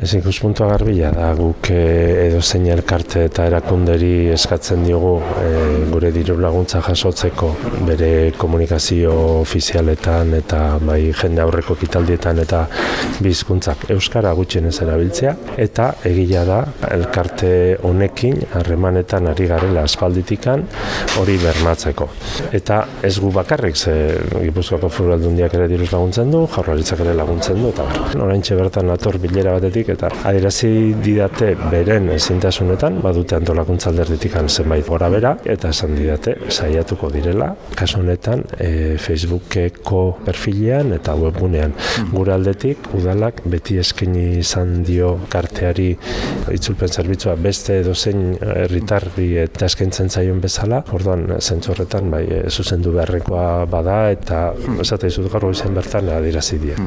Ez ikuspuntua garbila da guk eh, edo zein elkarte eta erakunderi eskatzen diogu eh, gure diru laguntza jasotzeko bere komunikazio ofizialetan eta bai jende aurreko kitaldietan eta bizkuntzak euskara gutxienez erabiltzea eta egila da elkarte honekin harremanetan ari garela aspalditikan hori bermatzeko. Eta ez gu bakarrik ze Gipuzkoako Foru Aldundiak ere diruz laguntzen du, Jaurlaritzak ere laguntzen du eta bar. Oraintxe bertan nator bilera batetik eta adierazi didate beren ezintasunetan badute antolakuntza alderditikan zenbait gora bera eta esan didate saiatuko direla. Kasu honetan e, Facebookeko perfilean eta webgunean. Gure aldetik udalak beti eskaini izan dio karteari itzulpen zerbitzua. Beste edozein herritarri eta eskaintzen zaion bezala, orduan zentzu horretan bai e, zuzendu beharrekoa bada eta esate dizut gaur goizen bertan adierazi diet.